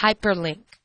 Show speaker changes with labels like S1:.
S1: hyperlink.